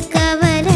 acabará.